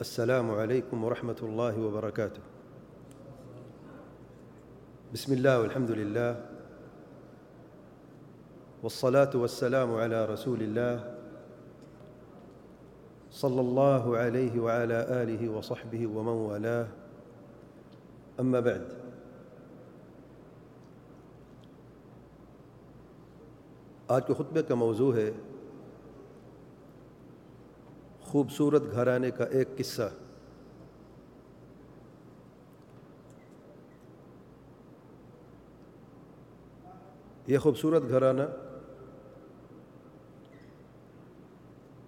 السلام عليكم ورحمة الله وبركاته. بسم الله والحمد لله والصلاة والسلام على رسول الله صلى الله عليه وعلى آله وصحبه ومن والاه. أما بعد، آج کے خطبے کا موضوع ہے خوبصورت گھرانے کا ایک قصہ۔ یہ خوبصورت گھرانہ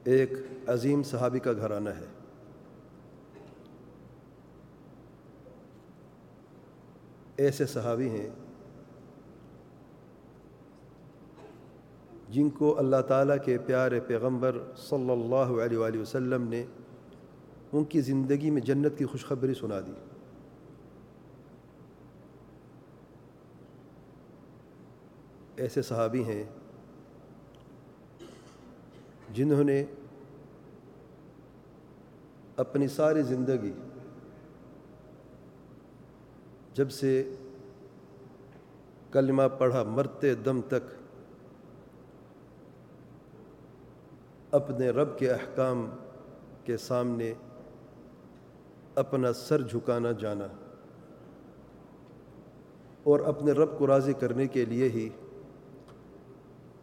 ایک عظیم صحابی کا گھرانہ ہے۔ ایسے صحابی ہیں جن کو اللہ تعالیٰ کے پیارے پیغمبر صلی اللہ علیہ وآلہ وسلم نے ان کی زندگی میں جنت کی خوشخبری سنا دی۔ ایسے صحابی ہیں جنہوں نے اپنی ساری زندگی جب سے کلمہ پڑھا مرتے دم تک اپنے رب کے احکام کے سامنے اپنا سر جھکانا جانا اور اپنے رب کو راضی کرنے کے لیے ہی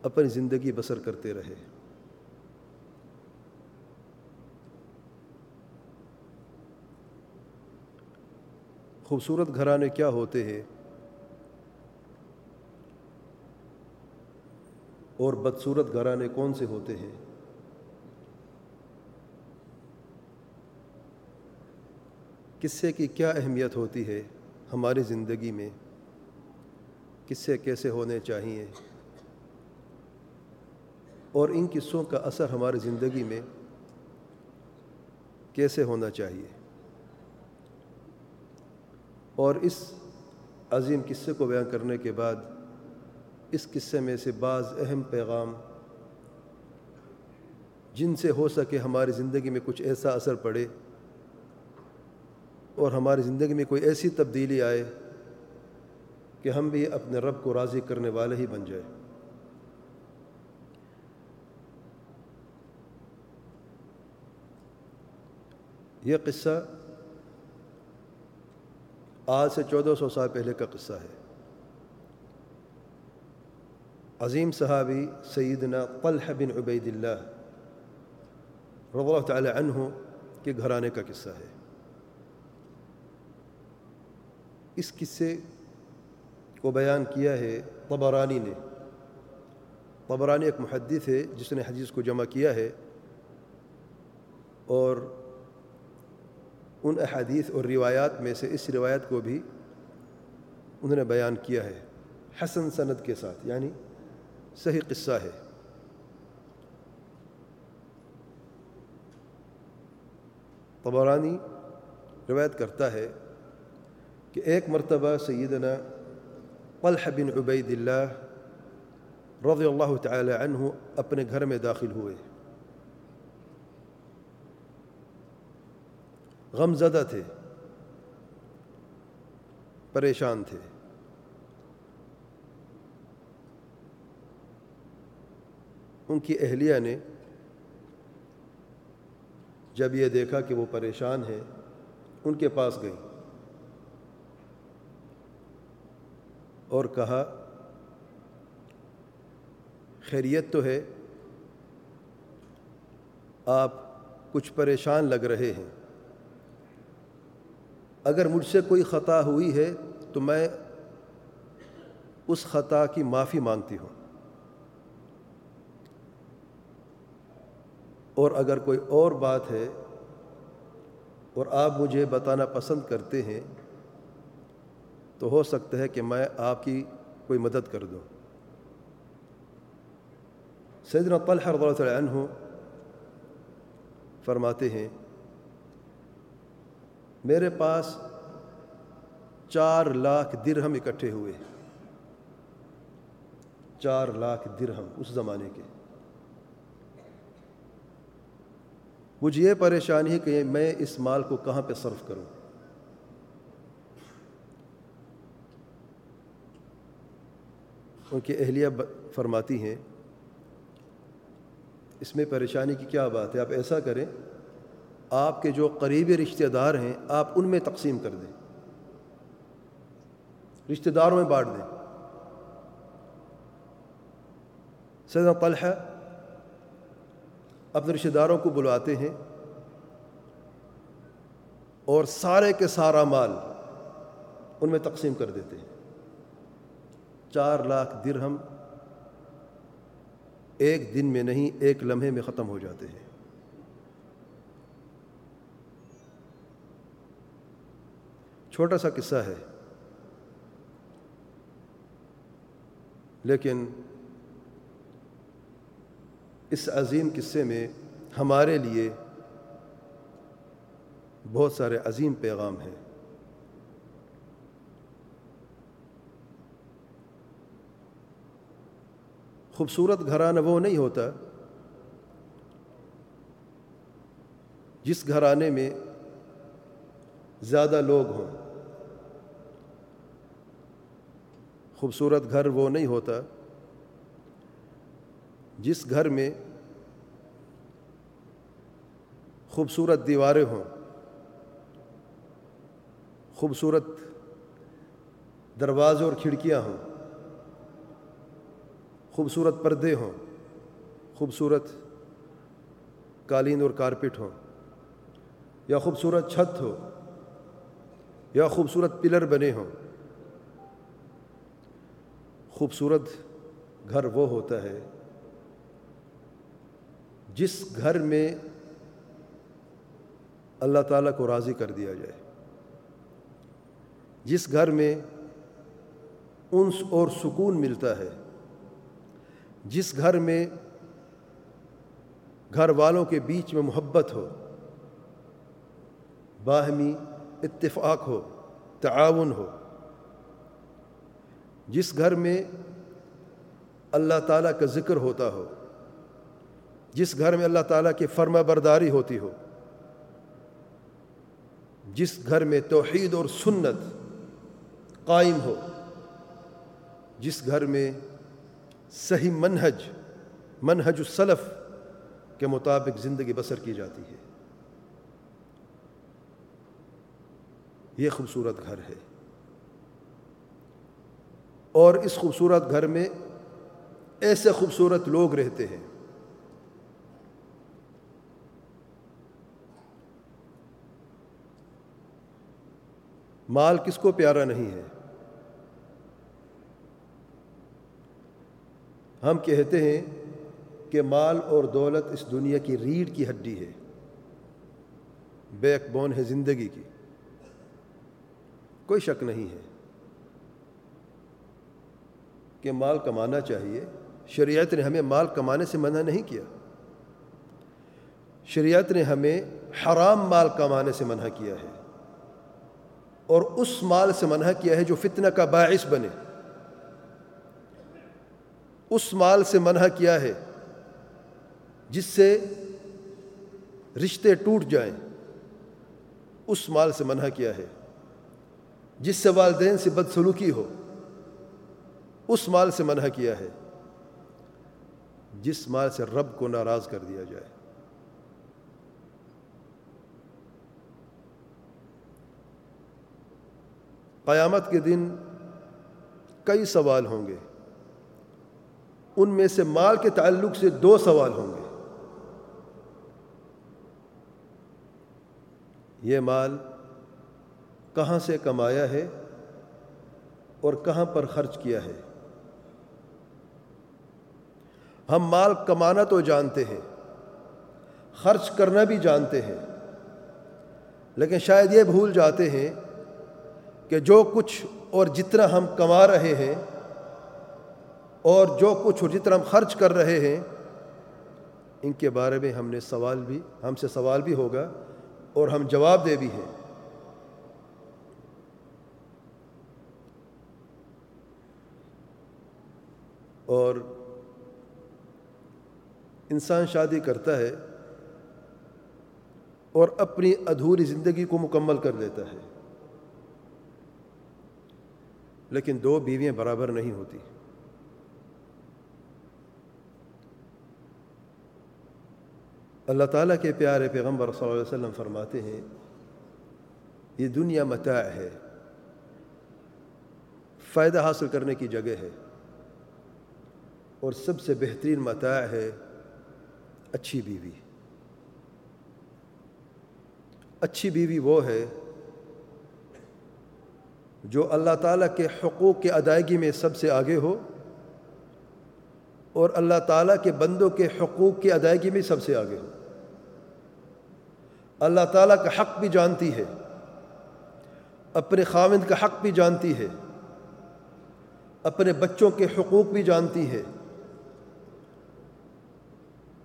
اپنی زندگی بسر کرتے رہے۔ خوبصورت گھرانے کیا ہوتے ہیں؟ اور بدصورت گھرانے کون سے ہوتے ہیں؟ قصے کی کیا اہمیت ہوتی ہے ہماری زندگی میں؟ قصے کیسے ہونے چاہیے اور ان قصوں کا اثر ہماری زندگی میں کیسے ہونا چاہیے اور اس عظیم قصے کو بیان کرنے کے بعد اس قصے میں سے بعض اہم پیغام جن سے ہو سکے ہماری زندگی میں کچھ ایسا اثر پڑے اور ہماری زندگی میں کوئی ایسی تبدیلی آئے کہ ہم بھی اپنے رب کو راضی کرنے والے ہی بن جائے یہ قصہ آج سے چودہ سو سال پہلے کا قصہ ہے۔ عظیم صحابی سیدنا طلح بن عبید اللہ رضی اللہ تعالی عنہ کے گھرانے کا قصہ ہے۔ اس قصے کو بیان کیا ہے طبرانی نے۔ طبرانی ایک محدث ہے جس نے حدیث کو جمع کیا ہے۔ اور ان احادیث اور روایات میں سے اس روایت کو بھی انہوں نے بیان کیا ہے۔ حسن سند کے ساتھ یعنی صحیح قصہ ہے۔ طبرانی روایت کرتا ہے کہ ایک مرتبہ سیدنا طلح بن عبید اللہ رضی اللہ تعالی عنہ اپنے گھر میں داخل ہوئے۔ غم زدہ تھے، پریشان تھے۔ ان کی اہلیہ نے جب یہ دیکھا کہ وہ پریشان ہیں، ان کے پاس گئی اور کہا، خیریت تو ہے، آپ کچھ پریشان لگ رہے ہیں۔ اگر مجھ سے کوئی خطا ہوئی ہے تو میں اس خطا کی معافی مانگتی ہوں۔ اور اگر کوئی اور بات ہے اور آپ مجھے بتانا پسند کرتے ہیں تو ہو سکتا ہے کہ میں آپ کی کوئی مدد کر دوں۔ سیدنا طلحہ رضی اللہ عنہ فرماتے ہیں، میرے پاس چار لاکھ درہم اکٹھے ہوئے۔ چار لاکھ درہم اس زمانے کے۔ مجھے یہ پریشانی ہے کہ میں اس مال کو کہاں پہ صرف کروں۔ ان کی اہلیہ فرماتی ہیں، اس میں پریشانی کی کیا بات ہے؟ آپ ایسا کریں، آپ کے جو قریبی رشتہ دار ہیں، آپ ان میں تقسیم کر دیں۔ رشتہ داروں میں بانٹ دیں۔ سیدنا طلحہ اپنے رشتہ داروں کو بلواتے ہیں اور سارے کے سارا مال ان میں تقسیم کر دیتے ہیں۔ چار لاکھ درہم ایک دن میں نہیں، ایک لمحے میں ختم ہو جاتے ہیں۔ چھوٹا سا قصہ ہے۔ لیکن اس عظیم قصے میں ہمارے لیے بہت سارے عظیم پیغام ہیں۔ خوبصورت گھرانہ وہ نہیں ہوتا جس گھرانے میں زیادہ لوگ ہوں۔ خوبصورت گھر وہ نہیں ہوتا جس گھر میں خوبصورت دیواریں ہوں۔ خوبصورت دروازے اور کھڑکیاں ہوں۔ خوبصورت پردے ہوں، خوبصورت قالین اور کارپٹ ہوں، یا خوبصورت چھت ہو یا خوبصورت پلر بنے ہوں۔ خوبصورت گھر وہ ہوتا ہے جس گھر میں اللہ تعالیٰ کو راضی کر دیا جائے۔ جس گھر میں انس اور سکون ملتا ہے۔ جس گھر میں گھر والوں کے بیچ میں محبت ہو، باہمی اتفاق ہو، تعاون ہو، جس گھر میں اللہ تعالیٰ کا ذکر ہوتا ہو، جس گھر میں اللہ تعالیٰ کی فرما برداری ہوتی ہو، جس گھر میں توحید اور سنت قائم ہو، جس گھر میں صحیح منہج منہج السلف کے مطابق زندگی بسر کی جاتی ہے۔ یہ خوبصورت گھر ہے۔ اور اس خوبصورت گھر میں ایسے خوبصورت لوگ رہتے ہیں۔ مال کس کو پیارا نہیں ہے؟ ہم کہتے ہیں کہ مال اور دولت اس دنیا کی ریڑھ کی ہڈی ہے۔ بیک بون ہے زندگی کی۔ کوئی شک نہیں ہے کہ مال کمانا چاہیے۔ شریعت نے ہمیں مال کمانے سے منع نہیں کیا۔ شریعت نے ہمیں حرام مال کمانے سے منع کیا ہے۔ اور اس مال سے منع کیا ہے جو فتنہ کا باعث بنے۔ اس مال سے منع کیا ہے جس سے رشتے ٹوٹ جائیں، اس مال سے منع کیا ہے جس سے والدین سے بدسلوکی ہو، اس مال سے منع کیا ہے جس مال سے رب کو ناراض کر دیا جائے۔ قیامت کے دن کئی سوال ہوں گے۔ ان میں سے مال کے تعلق سے دو سوال ہوں گے۔ یہ مال کہاں سے کمایا ہے اور کہاں پر خرچ کیا ہے۔ ہم مال کمانا تو جانتے ہیں، خرچ کرنا بھی جانتے ہیں، لیکن شاید یہ بھول جاتے ہیں کہ جو کچھ اور جتنا ہم کما رہے ہیں اور جو کچھ جتنا ہم خرچ کر رہے ہیں، ان کے بارے میں ہم نے سوال بھی، ہم سے سوال بھی ہوگا اور ہم جواب دے بھی ہیں۔ اور انسان شادی کرتا ہے اور اپنی ادھوری زندگی کو مکمل کر لیتا ہے، لیکن دو بیویاں برابر نہیں ہوتی۔ اللہ تعالیٰ کے پیارے پیغمبر صلی اللہ علیہ وسلم فرماتے ہیں، یہ دنیا متاع ہے، فائدہ حاصل کرنے کی جگہ ہے، اور سب سے بہترین متاع ہے اچھی بیوی۔ اچھی بیوی وہ ہے جو اللہ تعالیٰ کے حقوق کے ادائیگی میں سب سے آگے ہو، اور اللہ تعالیٰ کے بندوں کے حقوق کی ادائیگی میں سب سے آگے ہو۔ اللہ تعالیٰ کا حق بھی جانتی ہے، اپنے خامند کا حق بھی جانتی ہے، اپنے بچوں کے حقوق بھی جانتی ہے،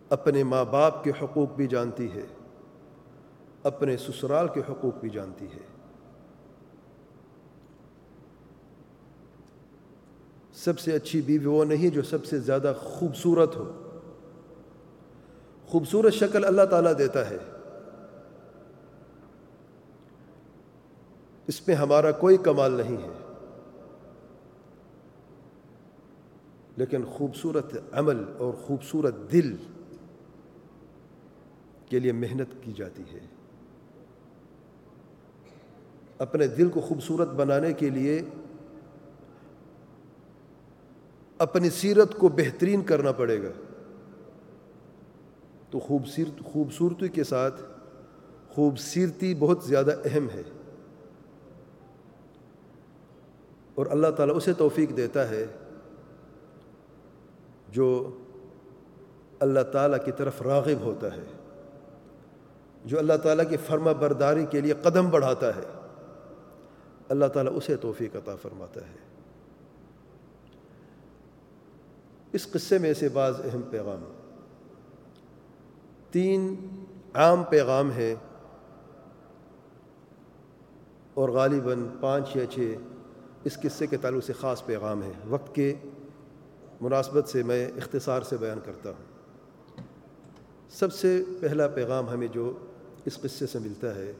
اپنے ماں باپ کے حقوق بھی جانتی ہے، اپنے سسرال کے حقوق بھی جانتی ہے۔ سب سے اچھی بیوی وہ نہیں جو سب سے زیادہ خوبصورت ہو۔ خوبصورت شکل اللہ تعالیٰ دیتا ہے۔ اس میں ہمارا کوئی کمال نہیں ہے۔ لیکن خوبصورت عمل اور خوبصورت دل کے لیے محنت کی جاتی ہے۔ اپنے دل کو خوبصورت بنانے کے لیے اپنی سیرت کو بہترین کرنا پڑے گا۔ تو خوبصورت خوبصورتی کے ساتھ خوبصورتی بہت زیادہ اہم ہے۔ اور اللہ تعالیٰ اسے توفیق دیتا ہے جو اللہ تعالیٰ کی طرف راغب ہوتا ہے، جو اللہ تعالیٰ کی فرما برداری کے لیے قدم بڑھاتا ہے۔ اللہ تعالیٰ اسے توفیق عطا فرماتا ہے۔ اس قصے میں سے بعض اہم پیغام۔ تین عام پیغام ہیں اور غالباً پانچ یا چھ اس قصے کے تعلق سے خاص پیغام ہے۔ وقت کے مناسبت سے میں اختصار سے بیان کرتا ہوں۔ سب سے پہلا پیغام ہمیں جو اس قصے سے ملتا ہے،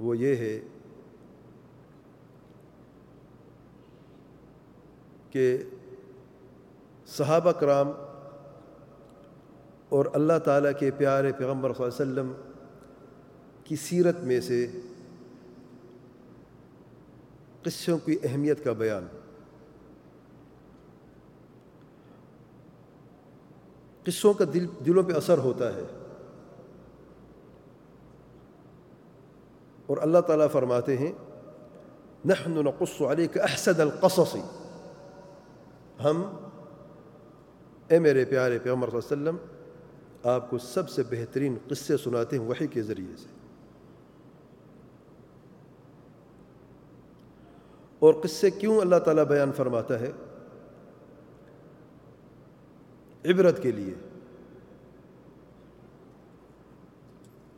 وہ یہ ہے کہ صحابہ کرام اور اللہ تعالیٰ کے پیارے پیغمبر صلی اللہ علیہ وسلم کی سیرت میں سے قصوں کی اہمیت کا بیان۔ قصوں کا دل دلوں پہ اثر ہوتا ہے۔ اور اللہ تعالیٰ فرماتے ہیں، نحن نقص علیک احسن القصص. ہم، اے میرے پیارے پیغمبر صلی اللہ علیہ وسلم، آپ کو سب سے بہترین قصے سناتے ہیں وحی کے ذریعے سے۔ اور قصے کیوں اللہ تعالیٰ بیان فرماتا ہے؟ عبرت کے لیے۔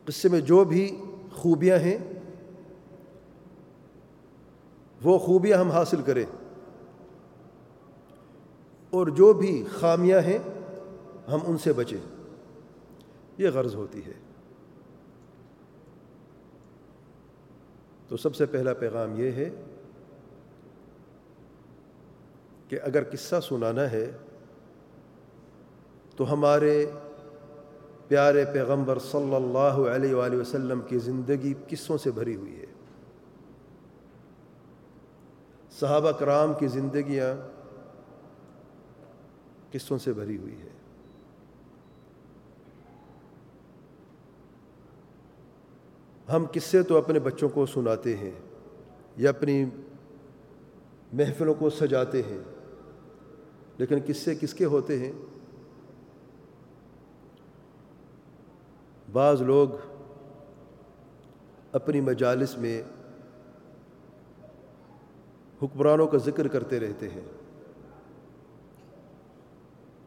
قصے میں جو بھی خوبیاں ہیں، وہ خوبیاں ہم حاصل کریں۔ اور جو بھی خامیاں ہیں، ہم ان سے بچیں۔ یہ غرض ہوتی ہے۔ تو سب سے پہلا پیغام یہ ہے کہ اگر قصہ سنانا ہے تو ہمارے پیارے پیغمبر صلی اللہ علیہ وآلہ وسلم کی زندگی قصوں سے بھری ہوئی ہے۔ صحابہ کرام کی زندگیاں قصوں سے بھری ہوئی ہے ہم قصے تو اپنے بچوں کو سناتے ہیں یا اپنی محفلوں کو سجاتے ہیں۔ لیکن قصے کس کے ہوتے ہیں؟ بعض لوگ اپنی مجالس میں حکمرانوں کا ذکر کرتے رہتے ہیں،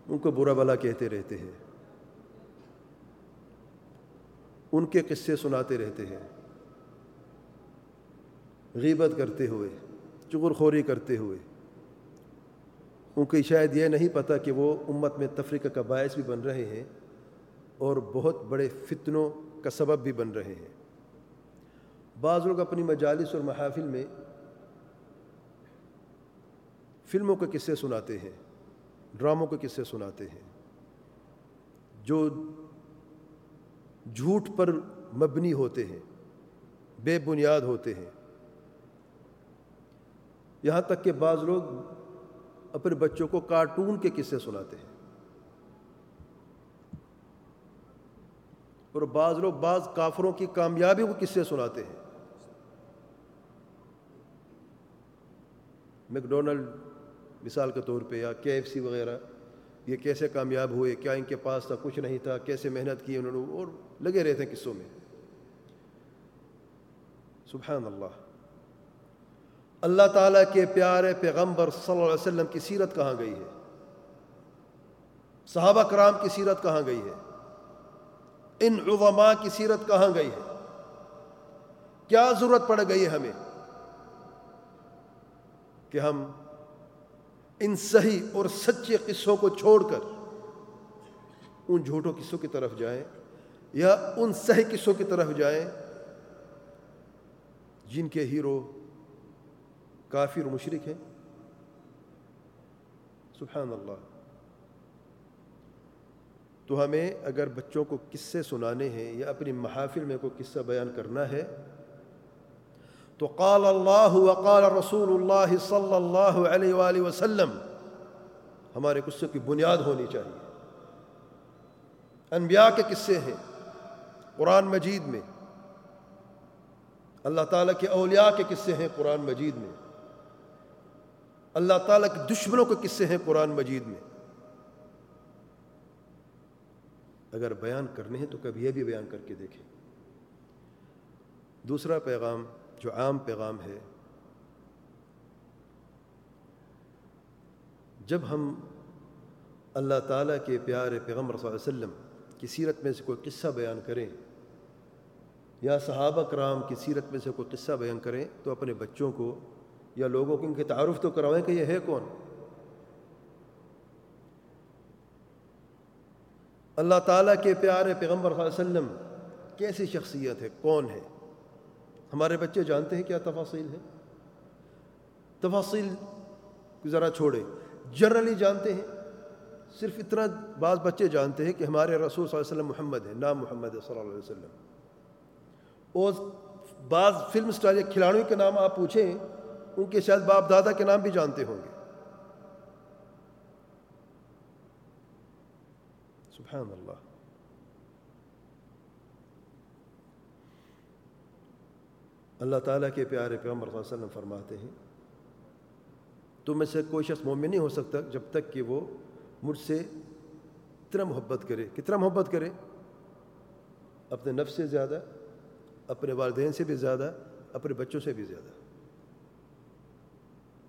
ان کو برا بلا کہتے رہتے ہیں، ان کے قصے سناتے رہتے ہیں، غیبت کرتے ہوئے چغر خوری کرتے ہوئے۔ ان کو شاید یہ نہیں پتہ کہ وہ امت میں تفریقہ کا باعث بھی بن رہے ہیں اور بہت بڑے فتنوں کا سبب بھی بن رہے ہیں۔ بعض لوگ اپنی مجالس اور محافل میں فلموں کے قصے سناتے ہیں، ڈراموں کے قصے سناتے ہیں۔ جو جھوٹ پر مبنی ہوتے ہیں، بے بنیاد ہوتے ہیں۔ یہاں تک کہ بعض لوگ اپنے بچوں کو کارٹون کے قصے سناتے ہیں۔ اور بعض لوگ بعض کافروں کی کامیابی کو قصے سناتے ہیں۔ میکڈونلڈ، مثال کے طور پہ، یا کے ایف سی وغیرہ، یہ کیسے کامیاب ہوئے، کیا ان کے پاس تھا، کچھ نہیں تھا، کیسے محنت کی انہوں نے، اور لگے رہتے ہیں قصوں میں۔ سبحان اللہ۔ اللہ تعالیٰ کے پیارے پیغمبر صلی اللہ علیہ وسلم کی سیرت کہاں گئی ہے؟ صحابہ کرام کی سیرت کہاں گئی ہے؟ ان عظماء کی سیرت کہاں گئی ہے؟ کیا ضرورت پڑ گئی ہے ہمیں کہ ہم ان صحیح اور سچے قصوں کو چھوڑ کر ان جھوٹوں قصوں کی طرف جائیں یا ان صحیح قصوں کی طرف جائیں جن کے ہیرو کافر اور مشرق ہیں۔ سبحان اللہ تو ہمیں اگر بچوں کو قصے سنانے ہیں یا اپنی محافل میں کوئی قصہ بیان کرنا ہے، تو قال اللہ وقال رسول اللہ صلی اللہ علیہ وآلہ وسلم، ہمارے قصے کی بنیاد ہونی چاہیے۔ انبیاء کے قصے ہیں، قرآن مجید میں۔ اللہ تعالیٰ کے اولیاء کے قصے ہیں قرآن مجید میں۔ اللہ تعالیٰ کے دشمنوں کے قصے ہیں قرآن مجید میں۔ اگر بیان کرنے ہیں تو کبھی یہ بھی بیان کر کے دیکھیں۔ دوسرا پیغام جو عام پیغام ہے، جب ہم اللہ تعالیٰ کے پیارے پیغمبر صلی اللہ علیہ وسلم کی سیرت میں سے کوئی قصہ بیان کریں یا صحابہ کرام کی سیرت میں سے کوئی قصہ بیان کریں تو اپنے بچوں کو یا لوگوں کو ان کے تعارف تو کروائیں کہ یہ ہے کون؟ اللہ تعالیٰ کے پیارے پیغمبر صلی اللہ علیہ وسلم کیسی شخصیت ہے؟ کون ہے؟ ہمارے بچے جانتے ہیں کیا تفاصیل ہے؟ تفاصیل ذرا چھوڑے جنرلی جانتے ہیں، صرف اتنا بعض بچے جانتے ہیں کہ ہمارے رسول صلی اللہ علیہ وسلم محمد ہے نام محمد ہے صلی اللہ علیہ وسلم۔ اور بعض فلم سٹار یا کھلاڑیوں کے نام آپ پوچھیں ان کے شاید باپ دادا کے نام بھی جانتے ہوں گے۔ سبحان اللہ۔ اللہ تعالیٰ کے پیارے پیغمبر صلی اللہ علیہ وسلم فرماتے ہیں، تم میں سے کوئی شخص مومن نہیں ہو سکتا جب تک کہ وہ مجھ سے اتنا محبت کرے، کتنا محبت کرے۔ اپنے نفس سے زیادہ، اپنے والدین سے بھی زیادہ، اپنے بچوں سے بھی زیادہ۔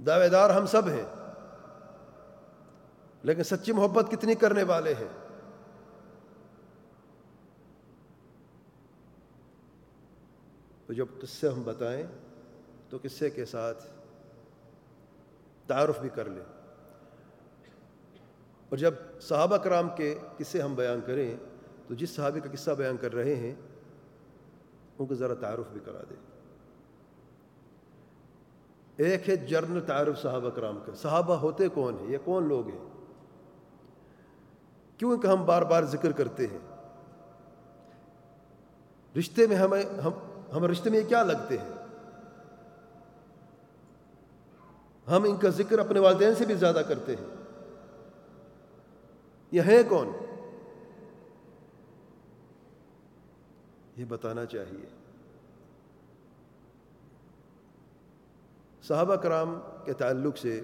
دعوے دار ہم سب ہیں۔ لیکن سچی محبت کتنی کرنے والے ہیں۔ تو جب قصے ہم بتائیں تو قصے کے ساتھ تعارف بھی کر لیں۔ اور جب صحابہ کرام کے قصے ہم بیان کریں تو جس صحابی کا قصہ بیان کر رہے ہیں، ان کو ذرا تعارف بھی کرا دیں۔ ایک ہے جرنل تعارف صحابہ کرام کا۔ صحابہ ہوتے کون ہیں؟ یہ کون لوگ ہیں؟ کیوں کہ ہم بار بار ذکر کرتے ہیں؟ رشتے میں ہمیں، ہم ہم رشتے میں کیا لگتے ہیں؟ ہم ان کا ذکر اپنے والدین سے بھی زیادہ کرتے ہیں۔ یہ ہے کون؟ یہ بتانا چاہیے۔ صحابہ کرام کے تعلق سے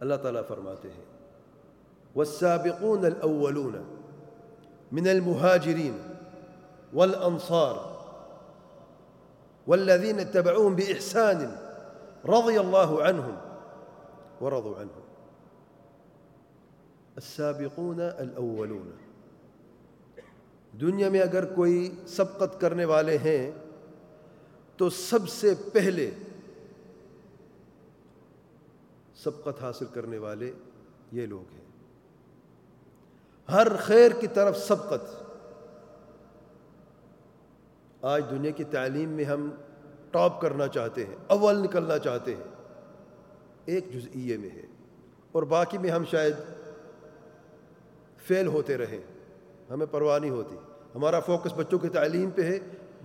اللہ تعالیٰ فرماتے ہیں، والسابقون الأولون من المهاجرين والأنصار والذين اتبعوهم بإحسان رضي الله عنهم ورضوا عنه السابقون الأولون دنیا میں اگر کوئی سبقت کرنے والے ہیں، تو سب سے پہلے سبقت حاصل کرنے والے یہ لوگ ہیں۔ ہر خیر کی طرف سبقت۔ آج دنیا کی تعلیم میں ہم ٹاپ کرنا چاہتے ہیں، اول نکلنا چاہتے ہیں۔ ایک جزئیے میں ہے۔ اور باقی میں ہم شاید فیل ہوتے رہیں۔ ہمیں پرواہ نہیں ہوتی۔ ہمارا فوکس بچوں کی تعلیم پہ ہے۔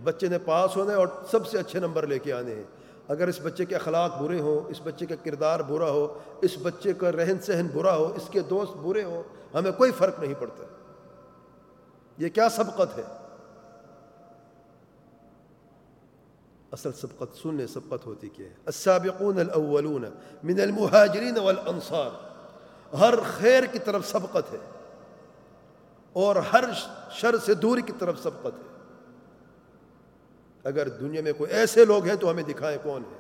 بچے نے پاس ہونے اور سب سے اچھے نمبر لے کے آنے ہیں۔ اگر اس بچے کے اخلاق برے ہوں اس بچے کا کردار برا ہو، اس بچے کا رہن سہن برا ہو، اس کے دوست برے ہوں ہمیں کوئی فرق نہیں پڑتا۔ یہ کیا سبقت ہے؟ اصل سبقت سننے، سبقت ہوتی کیا ہے؟ السابقون الاولون من المہاجرین والانصار۔ ہر خیر کی طرف سبقت ہے اور ہر شر سے دوری کی طرف سبقت ہے۔ اگر دنیا میں کوئی ایسے لوگ ہیں تو ہمیں دکھائیں کون ہے۔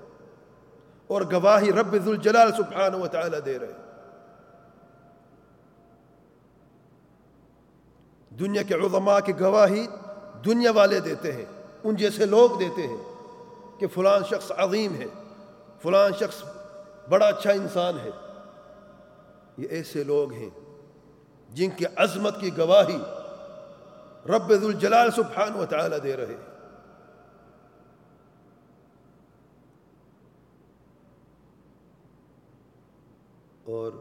اور گواہی رب ذوالجلال سبحانہ و تعالی دے رہے دنیا کے عظماء کی گواہی دنیا والے دیتے ہیں، ان جیسے لوگ دیتے ہیں کہ فلان شخص عظیم ہے، فلان شخص بڑا اچھا انسان ہے۔ یہ ایسے لوگ ہیں جن کی عظمت کی گواہی رب الجلال سبحان و تعالی دے رہے ہیں۔ اور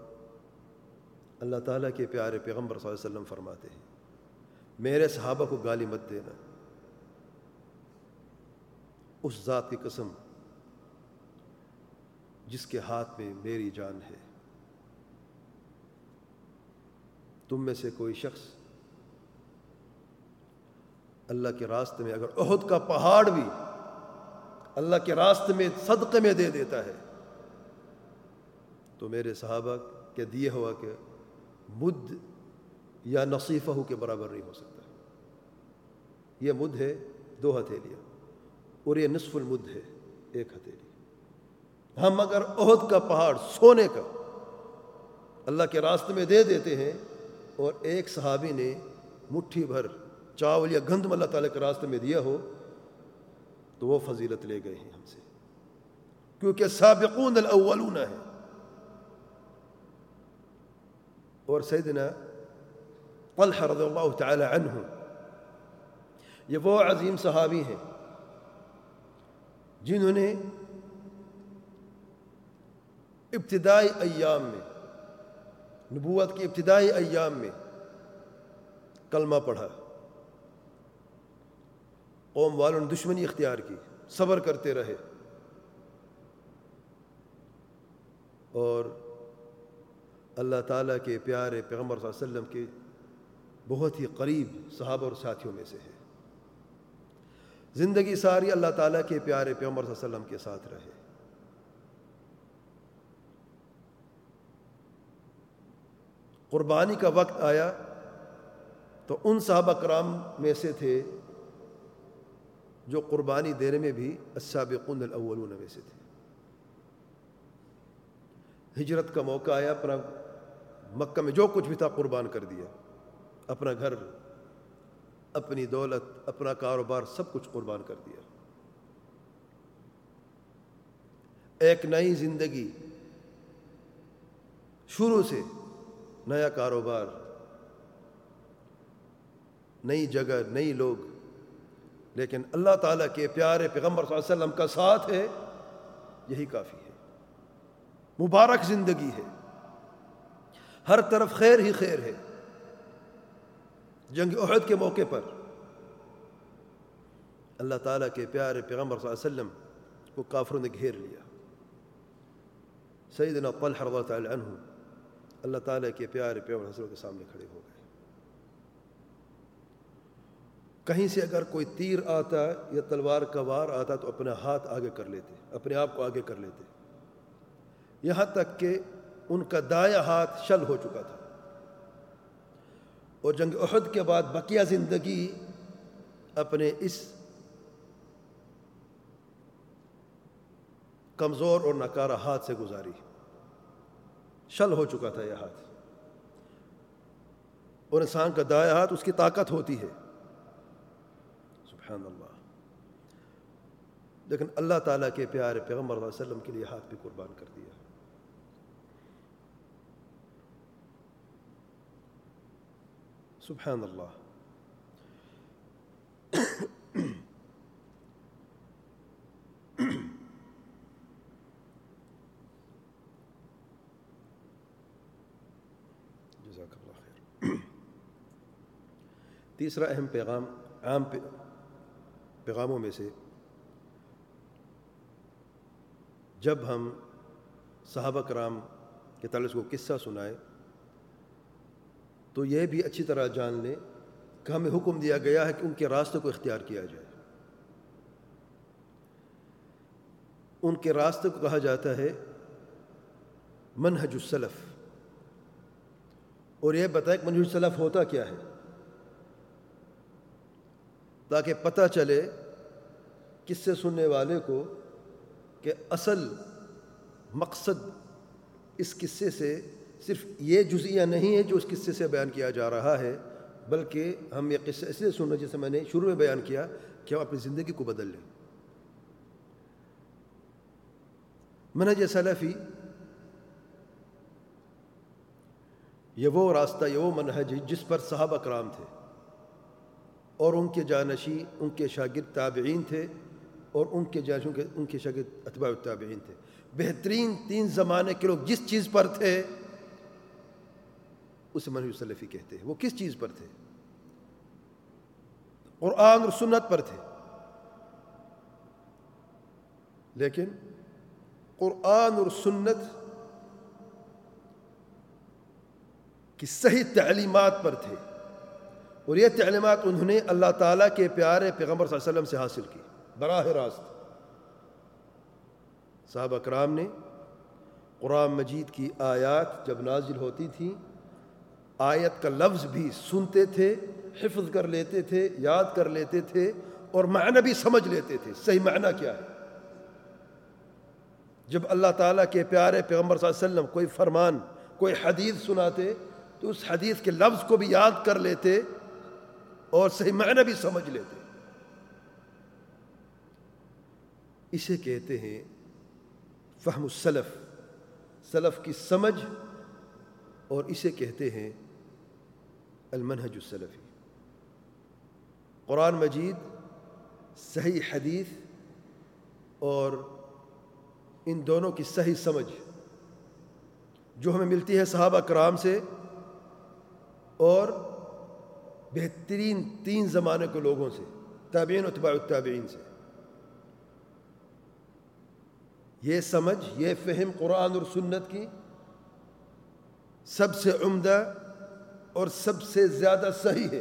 اللہ تعالیٰ کے پیارے پیغمبر صلی اللہ علیہ وسلم فرماتے ہیں، میرے صحابہ کو گالی مت دینا۔ اس ذات کی قسم جس کے ہاتھ میں میری جان ہے۔ تم میں سے کوئی شخص اللہ کے راستے میں اگر عہد کا پہاڑ بھی اللہ کے راستے میں صدقے میں دے دیتا ہے تو میرے صحابہ کے دیے ہوا کہ مد یا نصیفہ ہو کے برابر نہیں ہو سکتا یہ مد ہے، دو ہتھیلیاں۔ اور یہ نصف المد ہے، ایک ہتھیلی۔ ہم اگر عہد کا پہاڑ سونے کا اللہ کے راستے میں دے دیتے ہیں اور ایک صحابی نے مٹھی بھر چاول یا گندم اللہ تعالیٰ کے راستے میں دیا ہو، تو وہ فضیلت لے گئے ہیں ہم سے۔ کیونکہ سابقون الاولون ہے اور سیدنا طلحہ رضی اللہ تعالی عنہ، یہ وہ عظیم صحابی ہیں جنہوں نے ابتدائی ایام میں، نبوت کی ابتدائی ایام میں کلمہ پڑھا، قوم والوں نے دشمنی اختیار کی، صبر کرتے رہے اور اللہ تعالیٰ کے پیارے پیغمبر صلی اللہ علیہ وسلم کے بہت ہی قریب صحابہ اور ساتھیوں میں سے ہے۔ زندگی ساری اللہ تعالیٰ کے پیارے پیغمبر صلی اللہ علیہ وسلم کے ساتھ رہے۔ قربانی کا وقت آیا تو ان صحابہ کرام میں سے تھے جو قربانی دینے میں بھی السابقون الاولون میں سے تھے۔ ہجرت کا موقع آیا اپنا مکہ میں جو کچھ بھی تھا قربان کر دیا۔ اپنا گھر، اپنی دولت، اپنا کاروبار، سب کچھ قربان کر دیا۔ ایک نئی زندگی۔ شروع سے نیا کاروبار۔ نئی جگہ، نئی لوگ۔ لیکن اللہ تعالیٰ کے پیارے پیغمبر صلی اللہ علیہ وسلم کا ساتھ ہے، یہی کافی ہے۔ مبارک زندگی ہے۔ ہر طرف خیر ہی خیر ہے۔ جنگ عہد کے موقع پر۔ اللہ تعالیٰ کے پیارے پیغمبر صلی اللہ علیہ وسلم کو کافروں نے گھیر لیا۔ سیدنا طلحہ رضی اللہ تعالی عنہ اللہ تعالیٰ کے پیارے پیغمبر صلی کے سامنے کھڑے ہو گئے۔ کہیں سے اگر کوئی تیر آتا یا تلوار کا وار آتا تو اپنا ہاتھ آگے کر لیتے، اپنے آپ کو آگے کر لیتے۔ یہاں تک کہ ان کا دایاں ہاتھ شل ہو چکا تھا۔ اور جنگ احد کے بعد بقیہ زندگی اپنے اس کمزور اور نکارہ ہاتھ سے گزاری۔ شل ہو چکا تھا یہ ہاتھ۔ اور انسان کا دایا ہاتھ اس کی طاقت ہوتی ہے۔ سبحان اللہ۔ لیکن اللہ تعالیٰ کے پیارے پیغمبر علیہ وسلم کے لیے ہاتھ بھی قربان کر دیا۔ سبحان اللہ جزاک اللہ خیر. تیسرا اہم پیغام، عام پیغاموں میں سے جب ہم صحابہ کرام کے تعلق کو قصہ سنائے تو یہ بھی اچھی طرح جان لیں کہ ہمیں حکم دیا گیا ہے کہ ان کے راستے کو اختیار کیا جائے۔ ان کے راستے کو کہا جاتا ہے منہج السلف۔ اور یہ بتائے کہ منہج السلف ہوتا کیا ہے؟ تاکہ پتہ چلے کس سے سننے والے کو کہ اصل مقصد اس قصے سے صرف یہ جزیہ نہیں ہے جو اس قصے سے بیان کیا جا رہا ہے، بلکہ ہم یہ قصہ اس لیے سن رہے جیسے میں نے شروع میں بیان کیا کہ ہم اپنی زندگی کو بدل لیں۔ منہج سلفی، یہ وہ راستہ، یہ وہ منہج جس پر صحابہ کرام تھے اور ان کے جانشی ان کے شاگرد تابعین تھے اور ان کے جانشوں کے ان کے شاگرد اتباع التابعین تھے۔ بہترین تین زمانے کے لوگ جس چیز پر تھے اسے منہج سلفی کہتے ہیں۔ وہ کس چیز پر تھے؟ قرآن اور سنت پر تھے۔ لیکن قرآن اور سنت کی صحیح تعلیمات پر تھے۔ اور یہ تعلیمات انہوں نے اللہ تعالیٰ کے پیارے پیغمبر صلی اللہ علیہ وسلم سے حاصل کی۔ براہ راست۔ صحابہ کرام نے قرآن مجید کی آیات جب نازل ہوتی تھیں آیت کا لفظ بھی سنتے تھے، حفظ کر لیتے تھے، یاد کر لیتے تھے اور معنی بھی سمجھ لیتے تھے۔ صحیح معنی کیا ہے؟ جب اللہ تعالیٰ کے پیارے پیغمبر صلی اللہ علیہ وسلم کوئی فرمان، کوئی حدیث سناتے، تو اس حدیث کے لفظ کو بھی یاد کر لیتے اور صحیح معنی بھی سمجھ لیتے۔ اسے کہتے ہیں فہم السلف۔ سلف کی سمجھ اور اسے کہتے ہیں المنہج السلفی قرآن مجید، صحیح حدیث اور ان دونوں کی صحیح سمجھ جو ہمیں ملتی ہے صحابہ کرام سے اور بہترین تین زمانے کے لوگوں سے، تابعین و تباع التابعین سے۔ یہ سمجھ، یہ فہم قرآن اور سنت کی سب سے عمدہ اور سب سے زیادہ صحیح ہے۔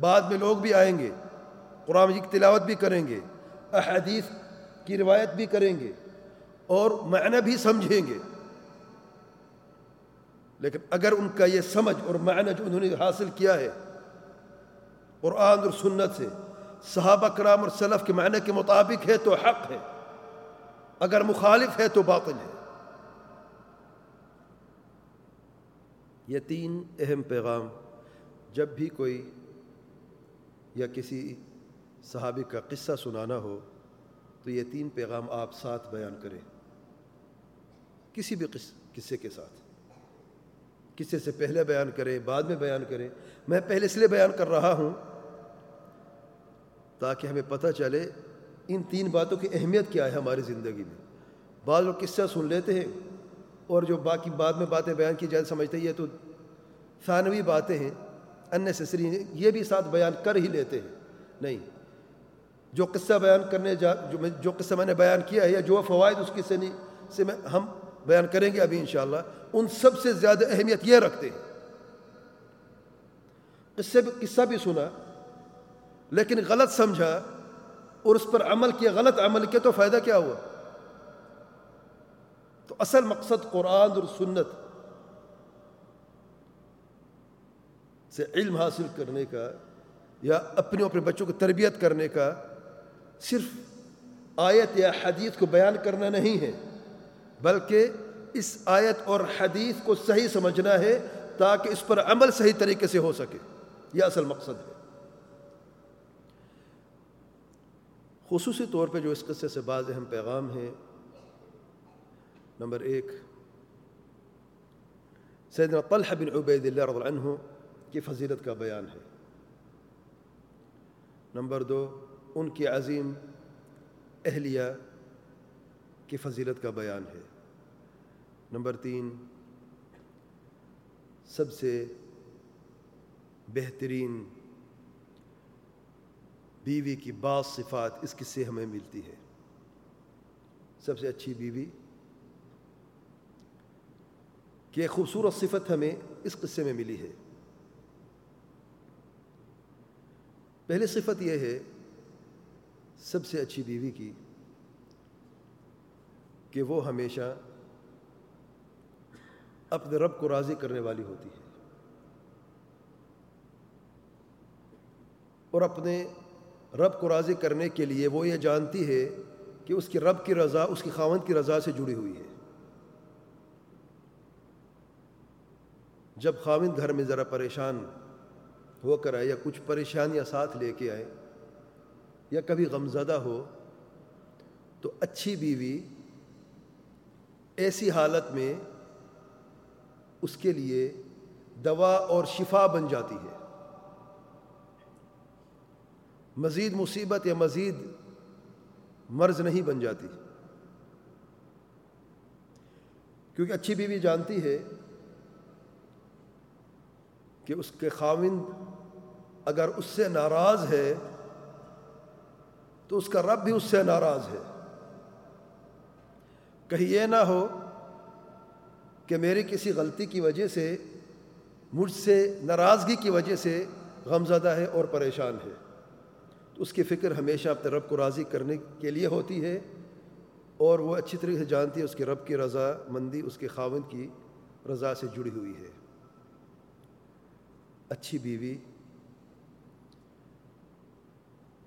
بعد میں لوگ بھی آئیں گے، قرآن کی تلاوت بھی کریں گے، احادیث کی روایت بھی کریں گے اور معنی بھی سمجھیں گے۔ لیکن اگر ان کا یہ سمجھ اور معنی جو انہوں نے حاصل کیا ہے، قرآن اور سنت سے، صحابہ کرام اور سلف کے معنی کے مطابق ہے تو حق ہے۔ اگر مخالف ہے تو باطل ہے۔ یہ تین اہم پیغام جب بھی کوئی یا کسی صحابی کا قصہ سنانا ہو تو یہ تین پیغام آپ ساتھ بیان کریں۔ کسی بھی قصے کے ساتھ۔ قصے سے پہلے بیان کریں، بعد میں بیان کریں۔ میں پہلے اس لیے بیان کر رہا ہوں تاکہ ہمیں پتہ چلے ان تین باتوں کی اہمیت کیا ہے ہماری زندگی میں۔ بعض لوگ قصہ سن لیتے ہیں اور جو باقی بعد میں باتیں بیان کی جائے سمجھتے یہ تو ثانوی باتیں ہیں انیسری ہیں، یہ بھی ساتھ بیان کر ہی لیتے ہیں۔ نہیں، جو قصہ بیان کرنے جا، جو جو قصہ میں نے بیان کیا ہے یا جو فوائد اس قصے نے، سے میں ہم بیان کریں گے ابھی انشاءاللہ، ان سب سے زیادہ اہمیت یہ رکھتے ہیں۔ قصے بھی، قصہ بھی سنا، لیکن غلط سمجھا اور اس پر عمل کیا، غلط عمل کیا تو فائدہ کیا ہوا؟ تو اصل مقصد قرآن اور سنت سے علم حاصل کرنے کا یا اپنے اپنے بچوں کو تربیت کرنے کا صرف آیت یا حدیث کو بیان کرنا نہیں ہے، بلکہ اس آیت اور حدیث کو صحیح سمجھنا ہے تاکہ اس پر عمل صحیح طریقے سے ہو سکے۔ یہ اصل مقصد ہے۔ خصوصی طور پہ جو اس قصے سے بعض اہم پیغام ہیں نمبر ایک۔ سیدنا طلحہ بن عبید اللہ رضی عنہ کی فضیلت کا بیان ہے۔ نمبر دو، ان کی عظیم اہلیہ کی فضیلت کا بیان ہے۔ نمبر تین، سب سے بہترین بیوی کی بعض صفات اس قصے ہمیں ملتی ہے۔ سب سے اچھی بیوی کہ ایک خوبصورت صفت ہمیں اس قصے میں ملی ہے۔ پہلی صفت یہ ہے، سب سے اچھی بیوی کی، کہ وہ ہمیشہ اپنے رب کو راضی کرنے والی ہوتی ہے۔ اور اپنے رب کو راضی کرنے کے لیے وہ یہ جانتی ہے کہ اس کی رب کی رضا، اس کی خاوند کی رضا سے جڑی ہوئی ہے۔ جب خاوند گھر میں ذرا پریشان ہو کر آئے یا کچھ پریشانیاں ساتھ لے کے آئے یا کبھی غمزدہ ہو، تو اچھی بیوی ایسی حالت میں اس کے لیے دوا اور شفا بن جاتی ہے۔ مزید مصیبت یا مزید مرض نہیں بن جاتی۔ کیونکہ اچھی بیوی جانتی ہے کہ اس کے خاوند اگر اس سے ناراض ہے، تو اس کا رب بھی اس سے ناراض ہے۔ کہیں یہ نہ ہو کہ میری کسی غلطی کی وجہ سے، مجھ سے ناراضگی کی وجہ سے غمزدہ ہے اور پریشان ہے۔ تو اس کی فکر ہمیشہ اپنے رب کو راضی کرنے کے لیے ہوتی ہے اور وہ اچھی طریقے سے جانتی ہے اس کے رب کی رضا مندی اس کے خاوند کی رضا سے جڑی ہوئی ہے۔ اچھی بیوی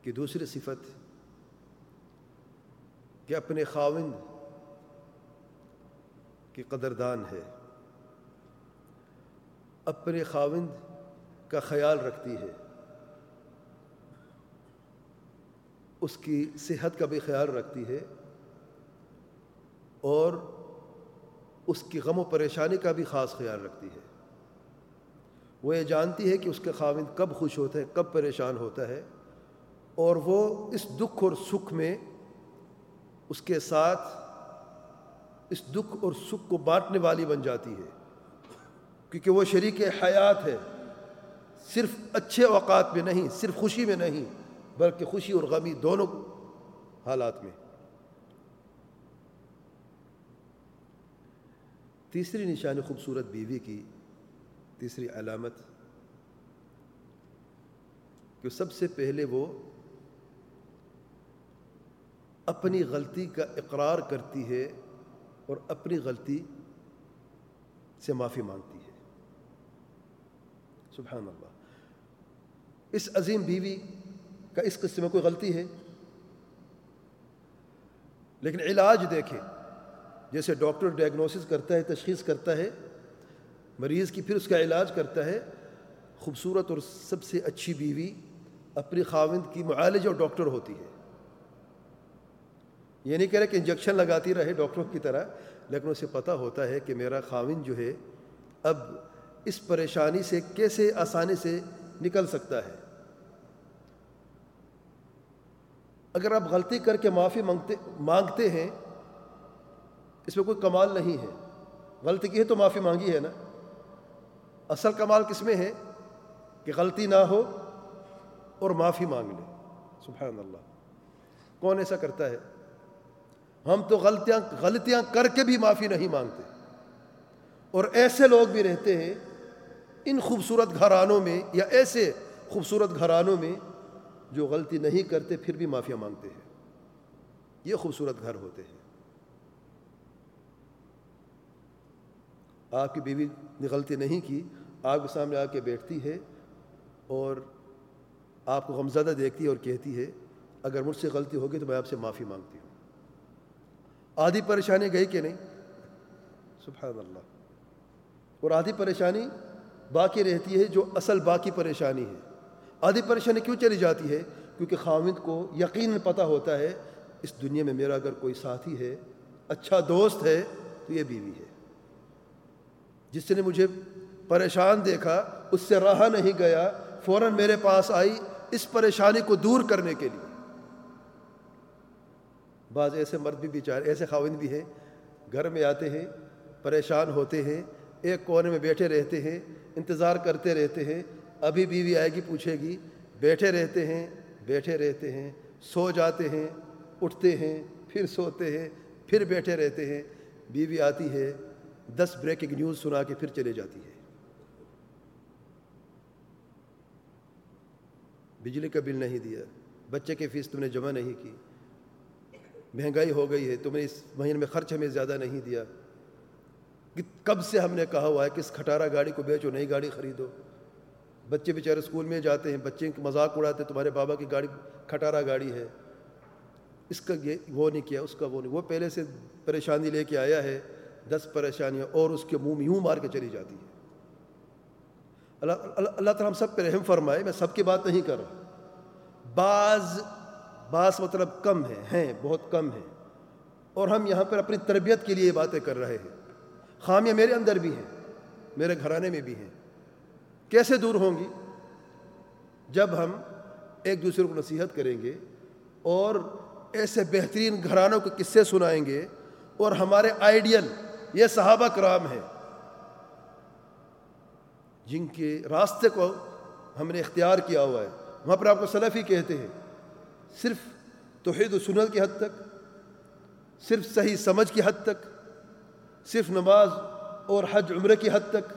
کی دوسری صفت کہ اپنے خاوند کی قدردان ہے، اپنے خاوند کا خیال رکھتی ہے۔ اس کی صحت کا بھی خیال رکھتی ہے اور اس کی غم و پریشانی کا بھی خاص خیال رکھتی ہے۔ وہ یہ جانتی ہے کہ اس کے خاوند کب خوش ہوتا ہے کب پریشان ہوتا ہے اور وہ اس دکھ اور سکھ میں اس کے ساتھ اس دکھ اور سکھ کو بانٹنے والی بن جاتی ہے۔ کیونکہ وہ شریک حیات ہے، صرف اچھے اوقات میں نہیں، صرف خوشی میں نہیں، بلکہ خوشی اور غمی دونوں حالات میں۔ تیسری نشانی خوبصورت بیوی کی تیسری علامت کہ سب سے پہلے وہ اپنی غلطی کا اقرار کرتی ہے اور اپنی غلطی سے معافی مانگتی ہے۔ سبحان اللہ۔ اس عظیم بیوی کا اس قصے میں کوئی غلطی ہے؟ لیکن علاج دیکھیں۔ جیسے ڈاکٹر ڈائگنوسس کرتا ہے، تشخیص کرتا ہے مریض کی پھر اس کا علاج کرتا ہے، خوبصورت اور سب سے اچھی بیوی اپنی خاوند کی معالج اور ڈاکٹر ہوتی ہے۔ یہ نہیں کہہ رہے کہ انجیکشن لگاتی رہے ڈاکٹروں کی طرح، لیکن اسے پتہ ہوتا ہے کہ میرا خاوند جو ہے، اب اس پریشانی سے کیسے آسانی سے نکل سکتا ہے۔ اگر آپ غلطی کر کے معافی مانگتے مانگتے ہیں، اس میں کوئی کمال نہیں ہے۔ غلطی کی ہے تو معافی مانگی ہے نا۔ اصل کمال کس میں ہے کہ غلطی نہ ہو اور معافی مانگ لے۔ سبحان اللہ۔ کون ایسا کرتا ہے؟ ہم تو غلطیاں غلطیاں کر کے بھی معافی نہیں مانگتے۔ اور ایسے لوگ بھی رہتے ہیں ان خوبصورت گھرانوں میں یا ایسے خوبصورت گھرانوں میں جو غلطی نہیں کرتے پھر بھی معافیا مانگتے ہیں۔ یہ خوبصورت گھر ہوتے ہیں۔ آپ کی بیوی نے غلطی نہیں کی آپ کے سامنے آ کے بیٹھتی ہے اور آپ کو غمزدہ دیکھتی ہے اور کہتی ہے، اگر مجھ سے غلطی ہوگی تو میں آپ سے معافی مانگتی ہوں۔ آدھی پریشانی گئی کہ نہیں؟ سبحان اللہ۔ اور آدھی پریشانی باقی رہتی ہے جو اصل باقی پریشانی ہے۔ آدھی پریشانی کیوں چلی جاتی ہے؟ کیونکہ خامد کو یقین پتہ ہوتا ہے، اس دنیا میں میرا اگر کوئی ساتھی ہے اچھا دوست ہے، تو یہ بیوی ہے۔ جس نے مجھے پریشان دیکھا، اس سے رہا نہیں گیا، فوراً میرے پاس آئی اس پریشانی کو دور کرنے کے لیے۔ بعض ایسے مرد بھی بیچارے، ایسے خاوند بھی ہیں، گھر میں آتے ہیں، پریشان ہوتے ہیں، ایک کونے میں بیٹھے رہتے ہیں، انتظار کرتے رہتے ہیں، ابھی بیوی آئے گی، پوچھے گی، بیٹھے رہتے ہیں، بیٹھے رہتے ہیں، سو جاتے ہیں، اٹھتے ہیں، پھر سوتے ہیں، پھر بیٹھے رہتے ہیں، بیوی آتی ہے، دس بریکنگ نیوز سنا کے پھر چلے جاتی ہے۔ بجلی کا بل نہیں دیا، بچے کی فیس تم نے جمع نہیں کی۔ مہنگائی ہو گئی ہے، تم نے اس مہینے میں خرچ ہمیں زیادہ نہیں دیا۔ کب سے ہم نے کہا ہوا ہے کہ اس کھٹارا گاڑی کو بیچو، نئی گاڑی خریدو۔ بچے بیچارے اسکول میں جاتے ہیں، بچے مذاق اڑاتے تمہارے بابا کی گاڑی کھٹارا گاڑی ہے۔ اس کا یہ وہ نہیں کیا، اس کا وہ نہیں۔ وہ پہلے سے پریشانی لے کے آیا ہے، دس پریشانیاں اور اس کے منہ میں یوں مار کے چلی جاتی ہے۔ اللہ اللہ تعالیٰ ہم سب پہ رحم فرمائے، میں سب کی بات نہیں کر رہا بعض بعض مطلب کم ہے، ہیں، بہت کم ہیں اور ہم یہاں پر اپنی تربیت کے لیے یہ باتیں کر رہے ہیں۔ خامیاں میرے اندر بھی ہیں، میرے گھرانے میں بھی ہیں۔ کیسے دور ہوں گی؟ جب ہم ایک دوسرے کو نصیحت کریں گے اور ایسے بہترین گھرانوں کے قصے سنائیں گے اور ہمارے آئیڈیل یہ صحابہ کرام ہیں۔ جن کے راستے کو ہم نے اختیار کیا ہوا ہے، وہاں پر آپ کو سلفی کہتے ہیں۔ صرف توحید و سنت کی حد تک، صرف صحیح سمجھ کی حد تک، صرف نماز اور حج عمرے کی حد تک۔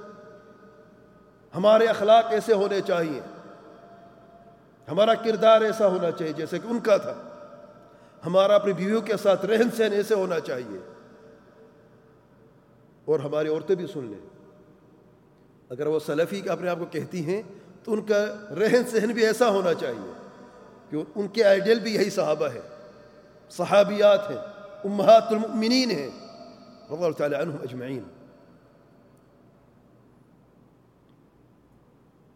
ہمارے اخلاق ایسے ہونے چاہیے۔ ہمارا کردار ایسا ہونا چاہیے جیسے کہ ان کا تھا۔ ہمارا اپنی بیویوں کے ساتھ رہن سہن ایسے ہونا چاہیے۔ اور ہماری عورتیں بھی سن لیں۔ اگر وہ سلفی اپنے آپ کو کہتی ہیں، تو ان کا رہن سہن بھی ایسا ہونا چاہیے کہ ان کے آئیڈیل بھی یہی صحابہ ہے صحابیات ہیں، امہات المؤمنین ہیں، رضی اللہ تعالی عنہم اجمعین۔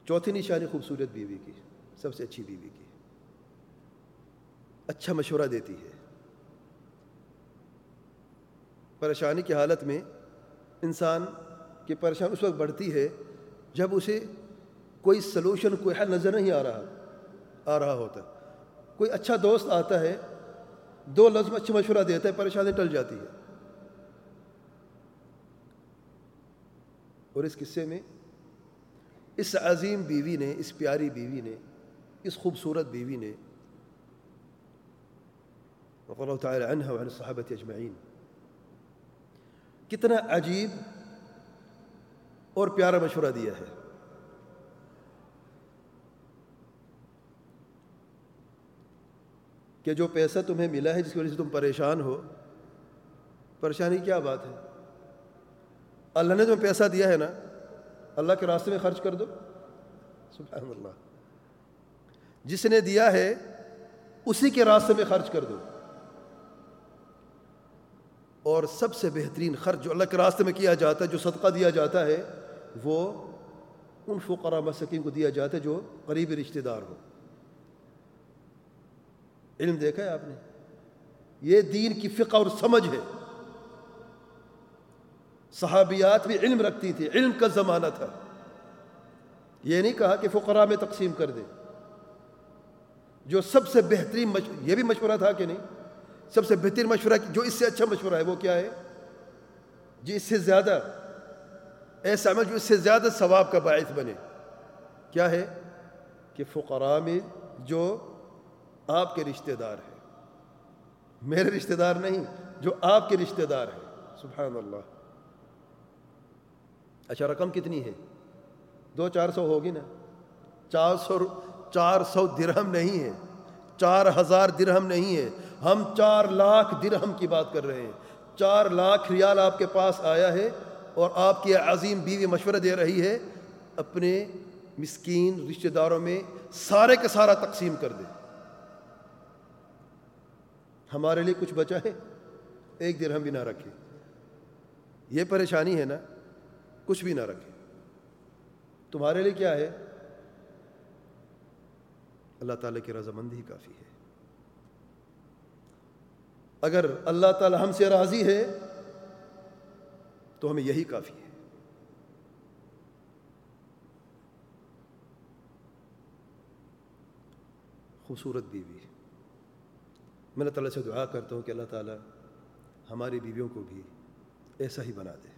چوتھی نشانی خوبصورت بیوی کی، سب سے اچھی بیوی کی۔ اچھا مشورہ دیتی ہے۔ پریشانی کی حالت میں انسان کی پریشانی اس وقت بڑھتی ہے جب اسے کوئی سلوشن کوئی حل نظر نہیں آ رہا آ رہا ہوتا کوئی اچھا دوست آتا ہے، دو لفظ اچھا مشورہ دیتا ہے، پریشانی ٹل جاتی ہے۔ اور اس قصے میں اس عظیم بیوی نے، اس پیاری بیوی نے، اس خوبصورت بیوی نے اللہ تعالی عنہ وعن صحابت اجمعین کتنا عجیب اور پیارا مشورہ دیا ہے۔ کہ جو پیسہ تمہیں ملا ہے جس کی وجہ سے تم پریشان ہو، پریشانی کیا بات ہے؟ اللہ نے تمہیں پیسہ دیا ہے نا؟ اللہ کے راستے میں خرچ کر دو۔ سبحان اللہ۔ جس نے دیا ہے، اسی کے راستے میں خرچ کر دو۔ اور سب سے بہترین خرچ جو اللہ کے راستے میں کیا جاتا ہے، جو صدقہ دیا جاتا ہے وہ ان فقراء مسکین کو دیا جاتا ہے جو قریبی رشتہ دار ہو علم دیکھا ہے آپ نے؟ یہ دین کی فقہ اور سمجھ ہے۔ صحابیات بھی علم رکھتی تھی، علم کا زمانہ تھا۔ یہ نہیں کہا کہ فقراء میں تقسیم کر دے جو سب سے بہترین مشورہ یہ بھی مشورہ تھا کہ نہیں؟ سب سے بہترین مشورہ جو اس سے اچھا مشورہ ہے وہ کیا ہے؟ جی اس سے زیادہ ایسا عمل جو اس سے زیادہ ثواب کا باعث بنے۔ کیا ہے؟ کہ فقراء میں جو آپ کے رشتہ دار ہیں، میرے رشتہ دار نہیں، جو آپ کے رشتہ دار ہیں۔ سبحان اللہ۔ اچھا رقم کتنی ہے؟ دو چار سو ہوگی نا۔ چار سو چار سو درہم نہیں ہے۔ چار ہزار درہم نہیں ہے۔ ہم چار لاکھ درہم کی بات کر رہے ہیں۔ چار لاکھ ریال آپ کے پاس آیا ہے۔ اور آپ کی عظیم بیوی مشورہ دے رہی ہے، اپنے مسکین رشتہ داروں میں سارے کے سارا تقسیم کر دے۔ ہمارے لیے کچھ بچا ہے؟ ایک درہم بھی نہ رکھے یہ پریشانی ہے نا، کچھ بھی نہ رکھے تمہارے لیے کیا ہے؟ اللہ تعالیٰ کی رضامندی کافی ہے۔ اگر اللہ تعالی ہم سے راضی ہے تو ہمیں یہی کافی ہے۔ خوبصورت بیوی۔ میں اللہ تعالیٰ سے دعا کرتا ہوں کہ اللہ تعالیٰ ہماری بیویوں کو بھی ایسا ہی بنا دے۔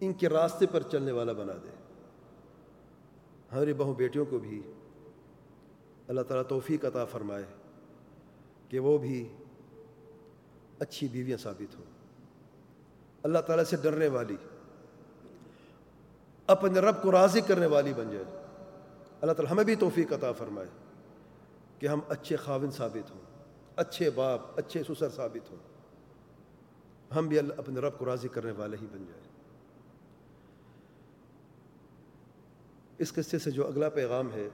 ان کے راستے پر چلنے والا بنا دے۔ ہماری بہو بیٹیوں کو بھی اللہ تعالیٰ توفیق عطا فرمائے کہ وہ بھی اچھی بیویاں ثابت ہوں۔ اللہ تعالیٰ سے ڈرنے والی، اپنے رب کو راضی کرنے والی بن جائے۔ اللہ تعالیٰ ہمیں بھی توفیق عطا فرمائے کہ ہم اچھے خاون ثابت ہوں، اچھے باپ، اچھے سسر ثابت ہوں۔ ہم بھی اللہ اپنے رب کو راضی کرنے والے ہی بن جائیں۔ اس قصے سے جو اگلا پیغام ہے،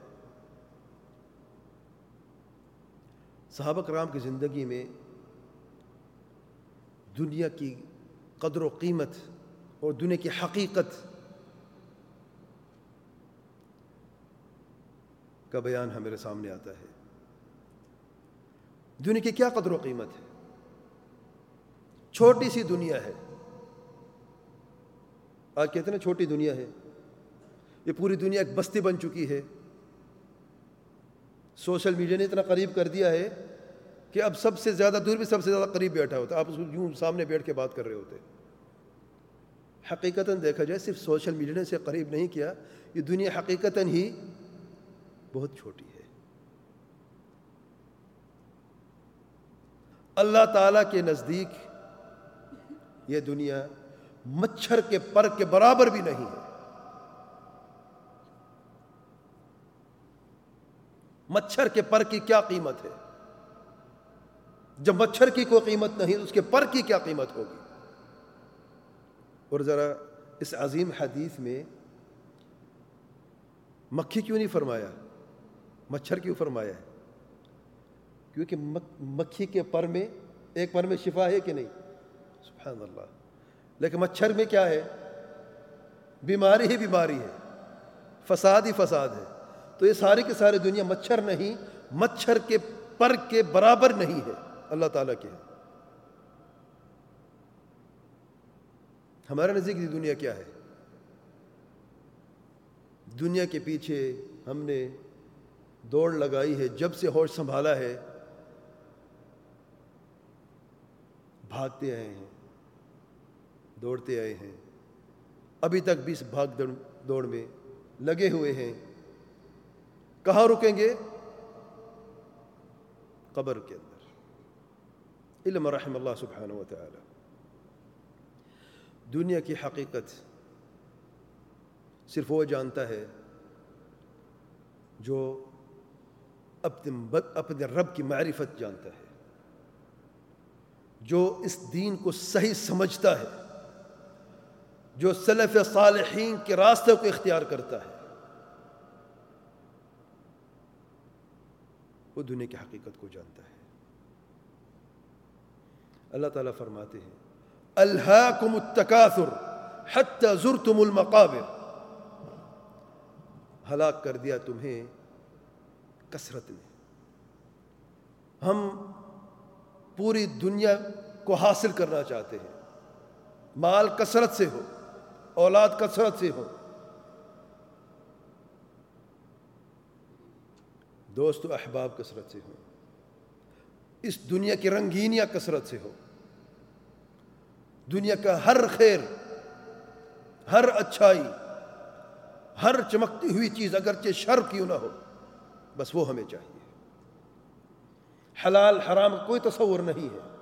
صحابہ کرام کی زندگی میں دنیا کی قدر و قیمت اور دنیا کی حقیقت کا بیان ہمارے سامنے آتا ہے۔ دنیا کی کیا قدر و قیمت ہے؟ چھوٹی سی دنیا ہے۔ آج کہتے ہیں چھوٹی دنیا ہے۔ یہ پوری دنیا ایک بستی بن چکی ہے۔ سوشل میڈیا نے اتنا قریب کر دیا ہے۔ کہ اب سب سے زیادہ دور بھی سب سے زیادہ قریب بیٹھا ہوتا ہے۔ آپ یوں سامنے بیٹھ کے بات کر رہے ہوتے حقیقتاً دیکھا جائے صرف سوشل میڈیا نے سے قریب نہیں کیا، یہ دنیا حقیقتاً ہی بہت چھوٹی ہے۔ اللہ تعالیٰ کے نزدیک یہ دنیا مچھر کے پر کے برابر بھی نہیں ہے۔ مچھر کے پر کی کیا قیمت ہے؟ جب مچھر کی کوئی قیمت نہیں اس کے پر کی کیا قیمت ہوگی؟ اور ذرا اس عظیم حدیث میں مکھی کیوں نہیں فرمایا؟ مچھر کیوں فرمایا ہے؟ کیونکہ مکھی کے پر میں، ایک پر میں شفا ہے کہ نہیں؟ سبحان اللہ۔ لیکن مچھر میں کیا ہے؟ بیماری ہی بیماری ہے۔ فساد ہی فساد ہے۔ تو یہ ساری کے سارے دنیا مچھر نہیں، مچھر کے پر کے برابر نہیں ہے۔ اللہ تعالیٰ کے ہمارے نزدیک دنیا کیا ہے؟ دنیا کے پیچھے ہم نے دوڑ لگائی ہے، جب سے ہوش سنبھالا ہے، بھاگتے آئے ہیں، دوڑتے آئے ہیں۔ ابھی تک بھی اس بھاگ دوڑ میں لگے ہوئے ہیں۔ کہاں رکیں گے؟ قبر کے اندر۔ علم رحم اللہ سبحانہ و تعالی دنیا کی حقیقت صرف وہ جانتا ہے جو اپنے اپنے رب کی معرفت جانتا ہے، جو اس دین کو صحیح سمجھتا ہے، جو سلف صالحین کے راستے کو اختیار کرتا ہے۔ وہ دنیا کی حقیقت کو جانتا ہے۔ اللہ تعالیٰ فرماتے ہیں۔ الہاکم التکاثر حتی زرتم المقابر۔ ہلاک کر دیا تمہیں کثرت نے۔ ہم پوری دنیا کو حاصل کرنا چاہتے ہیں۔ مال کثرت سے ہو، اولاد کثرت سے ہو۔ دوست و احباب کثرت سے ہو۔ اس دنیا کی رنگینیاں کثرت سے ہو۔ دنیا کا ہر خیر، ہر اچھائی، ہر چمکتی ہوئی چیز اگرچہ شر کیوں نہ ہو، بس وہ ہمیں چاہیے۔ حلال، حرام کوئی تصور نہیں ہے۔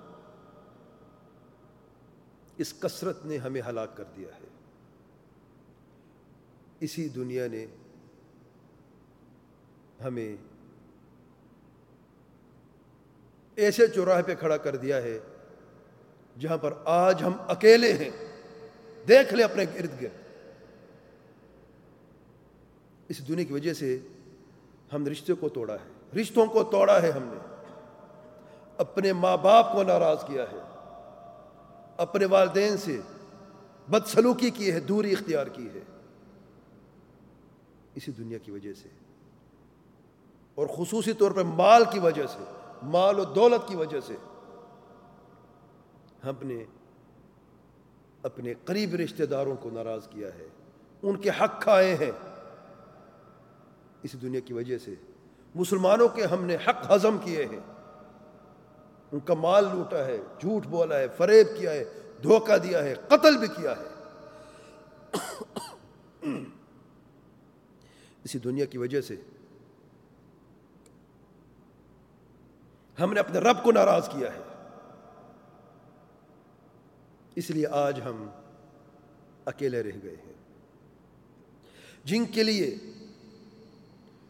اس کثرت نے ہمیں ہلاک کر دیا ہے۔ اسی دنیا نے ہمیں ایسے چوراہے پہ کھڑا کر دیا ہے جہاں پر آج ہم اکیلے ہیں۔ دیکھ لیں اپنے ارد گرد۔ اس دنیا کی وجہ سے ہم نے رشتے کو توڑا ہے۔ رشتوں کو توڑا ہے ہم نے۔ اپنے ماں باپ کو ناراض کیا ہے۔ اپنے والدین سے بدسلوکی کی ہے، دوری اختیار کی ہے۔ اسی دنیا کی وجہ سے اور خصوصی طور پر مال کی وجہ سے مال و دولت کی وجہ سے ہم نے اپنے قریب رشتہ داروں کو ناراض کیا ہے۔ ان کے حق کھائے ہیں۔ اس دنیا کی وجہ سے مسلمانوں کے ہم نے حق ہضم کیے ہیں۔ ان کا مال لوٹا ہے، جھوٹ بولا ہے، فریب کیا ہے، دھوکہ دیا ہے، قتل بھی کیا ہے۔ اسی دنیا کی وجہ سے ہم نے اپنے رب کو ناراض کیا ہے۔ اس لیے آج ہم اکیلے رہ گئے ہیں۔ جن کے لیے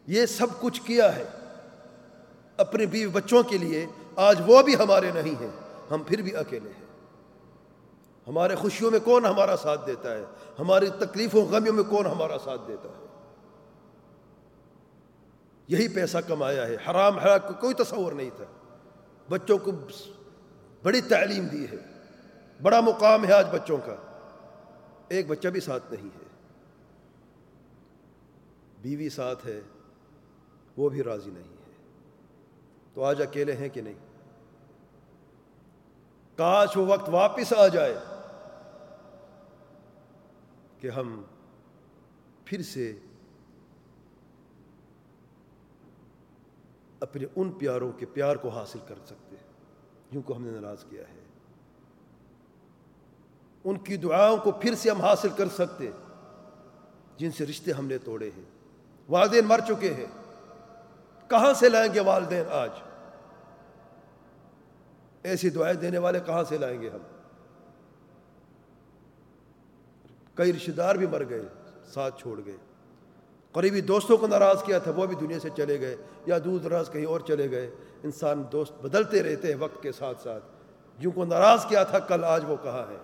یہ سب کچھ کیا ہے، اپنے بیوی بچوں کے لیے آج وہ بھی ہمارے نہیں ہیں، ہم پھر بھی اکیلے ہیں۔ ہمارے خوشیوں میں کون ہمارا ساتھ دیتا ہے؟ ہماری تکلیفوں، غمیوں میں کون ہمارا ساتھ دیتا ہے؟ یہی پیسہ کمایا ہے، حرام حرام کو کوئی تصور نہیں تھا۔ بچوں کو بڑی تعلیم دی ہے۔ بڑا مقام ہے آج بچوں کا۔ ایک بچہ بھی ساتھ نہیں ہے۔ بیوی ساتھ ہے، وہ بھی راضی نہیں ہے۔ تو آج اکیلے ہیں کہ نہیں؟ کاش وہ وقت واپس آ جائے کہ ہم پھر سے اپنے ان پیاروں کے پیار کو حاصل کر سکتے جن کو ہم نے ناراض کیا ہے۔ ان کی دعاؤں کو پھر سے ہم حاصل کر سکتے جن سے رشتے ہم نے توڑے ہیں۔ والدین مر چکے ہیں۔ کہاں سے لائیں گے والدین آج؟ ایسی دعائیں دینے والے کہاں سے لائیں گے ہم؟ کئی رشتے دار بھی مر گئے، ساتھ چھوڑ گئے۔ قریبی دوستوں کو ناراض کیا تھا، وہ بھی دنیا سے چلے گئے یا دور دراز کہیں اور چلے گئے۔ انسان دوست بدلتے رہتے ہیں وقت کے ساتھ ساتھ۔ جن کو ناراض کیا تھا، کل آج وہ کہاں ہے؟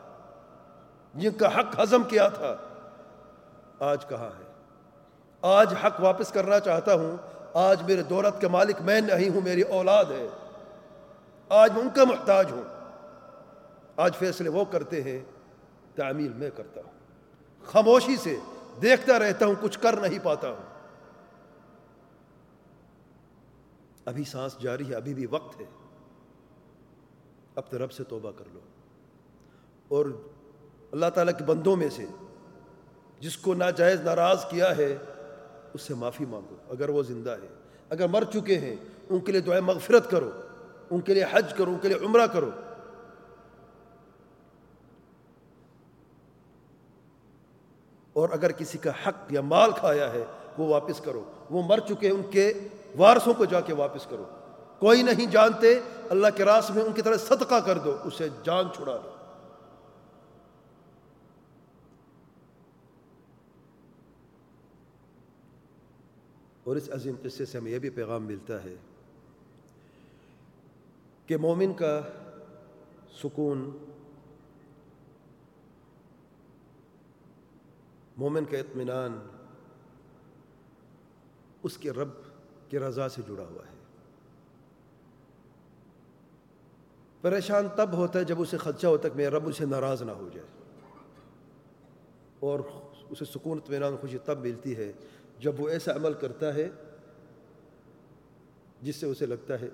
جن کا حق ہضم کیا تھا، آج کہاں ہے؟ آج حق واپس کرنا چاہتا ہوں۔ آج میرے دولت کے مالک میں نہیں ہوں، میری اولاد ہے۔ آج میں ان کا محتاج ہوں۔ آج فیصلے وہ کرتے ہیں، تعمیل میں کرتا ہوں۔ خاموشی سے دیکھتا رہتا ہوں، کچھ کر نہیں پاتا ہوں۔ ابھی سانس جاری ہے، ابھی بھی وقت ہے۔ اب تو رب سے توبہ کر لو۔ اور اللہ تعالیٰ کے بندوں میں سے جس کو ناجائز ناراض کیا ہے، اس سے معافی مانگو۔ اگر وہ زندہ ہے، اگر مر چکے ہیں، ان کے لیے دعائیں مغفرت کرو۔ ان کے لیے حج کرو، ان کے لیے عمرہ کرو۔ اور اگر کسی کا حق یا مال کھایا ہے وہ واپس کرو۔ وہ مر چکے ان کے وارثوں کو جا کے واپس کرو۔ کوئی نہیں جانتے، اللہ کے راس میں ان کی طرح صدقہ کر دو، اسے جان چھڑا دو۔ اور اس عظیم قصے سے ہمیں یہ بھی پیغام ملتا ہے کہ مومن کا سکون مومن کا اطمینان اس کے رب کی رضا سے جڑا ہوا ہے۔ پریشان تب ہوتا ہے جب اسے خدشہ ہوتا ہے کہ میرا رب اسے ناراض نہ ہو جائے۔ اور اسے سکون، اطمینان، خوشی تب ملتی ہے جب وہ ایسا عمل کرتا ہے جس سے اسے لگتا ہے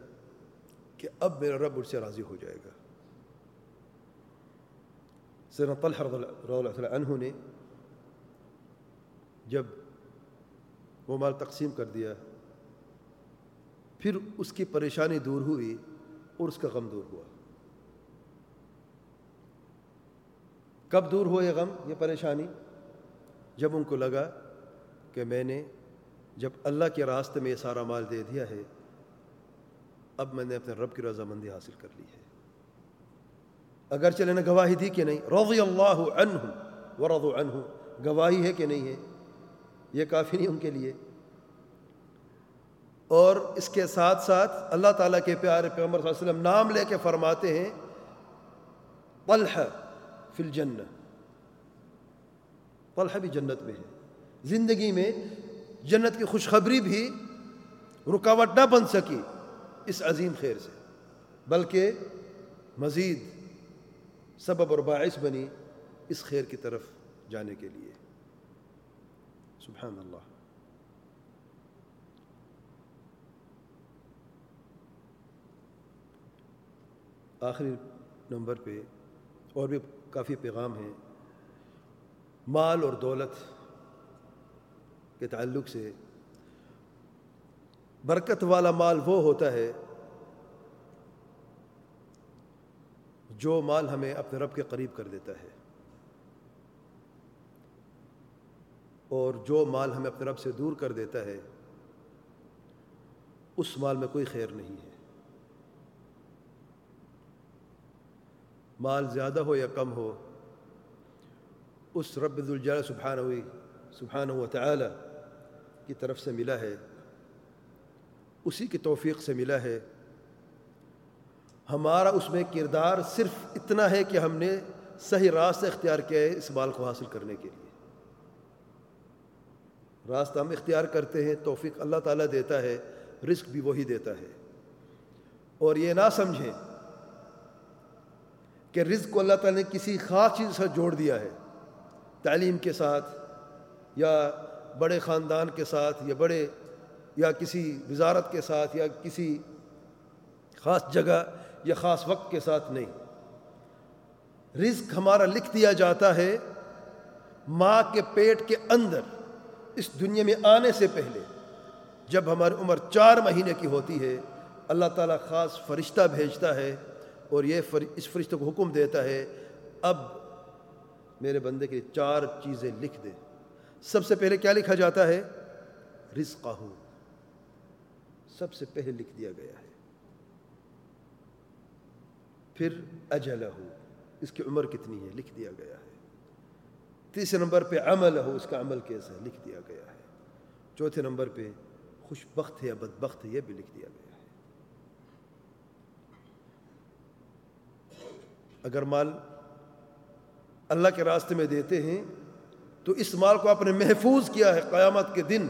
کہ اب میرا رب اس سے راضی ہو جائے گا۔ سر طلحہ رضی اللہ عنہ نے جب وہ مال تقسیم کر دیا، پھر اس کی پریشانی دور ہوئی اور اس کا غم دور ہوا۔ کب دور ہوا یہ غم، یہ پریشانی؟ جب ان کو لگا کہ میں نے جب اللہ کے راستے میں یہ سارا مال دے دیا ہے، اب میں نے اپنے رب کی رضامندی حاصل کر لی ہے۔ اگر چلے نے گواہی دی کہ نہیں، رضی اللہ عنہ ورضو عنہ گواہی ہے کہ نہیں ہے۔ یہ کافی نہیں ان کے لیے۔ اور اس کے ساتھ ساتھ اللہ تعالیٰ کے پیارے پیغمبر صلی اللہ علیہ وسلم نام لے کے فرماتے ہیں طلحہ فی الجنہ۔ طلحہ بھی جنت میں ہے۔ زندگی میں جنت کی خوشخبری بھی رکاوٹ نہ بن سکی اس عظیم خیر سے، بلکہ مزید سبب اور باعث بنی اس خیر کی طرف جانے کے لیے۔ سبحان اللہ. آخری نمبر پہ اور بھی کافی پیغام ہیں. مال اور دولت کے تعلق سے برکت والا مال وہ ہوتا ہے جو مال ہمیں اپنے رب کے قریب کر دیتا ہے. اور جو مال ہمیں اپنے رب سے دور کر دیتا ہے، اس مال میں کوئی خیر نہیں ہے۔ مال زیادہ ہو یا کم ہو، اس رب الجال سبحانہ ہوئی سبحانہ و تعالی کی طرف سے ملا ہے، اسی کی توفیق سے ملا ہے۔ ہمارا اس میں کردار صرف اتنا ہے کہ ہم نے صحیح راستہ اختیار کیا ہے اس مال کو حاصل کرنے کے لیے۔ راستہ ہم اختیار کرتے ہیں، توفیق اللہ تعالیٰ دیتا ہے، رزق بھی وہی دیتا ہے۔ اور یہ نہ سمجھیں کہ رزق کو اللہ تعالیٰ نے کسی خاص چیز سے جوڑ دیا ہے۔ تعلیم کے ساتھ یا بڑے خاندان کے ساتھ یا بڑے یا کسی وزارت کے ساتھ یا کسی خاص جگہ یا خاص وقت کے ساتھ نہیں۔ رزق ہمارا لکھ دیا جاتا ہے ماں کے پیٹ کے اندر۔ اس دنیا میں آنے سے پہلے جب ہماری عمر چار مہینے کی ہوتی ہے، اللہ تعالیٰ خاص فرشتہ بھیجتا ہے اور یہ اس فرشتہ کو حکم دیتا ہے، اب میرے بندے کے چار چیزیں لکھ دے۔ سب سے پہلے کیا لکھا جاتا ہے؟ رزقہ۔ سب سے پہلے لکھ دیا گیا ہے۔ پھر اجلہ۔ اس کی عمر کتنی ہے؟ لکھ دیا گیا ہے۔ تیسرے نمبر پہ عمل ہو، اس کا عمل کیسا ہے؟ لکھ دیا گیا ہے۔ چوتھے نمبر پہ خوش بخت ہے یا بد بخت ہے، یہ بھی لکھ دیا گیا ہے۔ اگر مال اللہ کے راستے میں دیتے ہیں، تو اس مال کو آپ نے محفوظ کیا ہے قیامت کے دن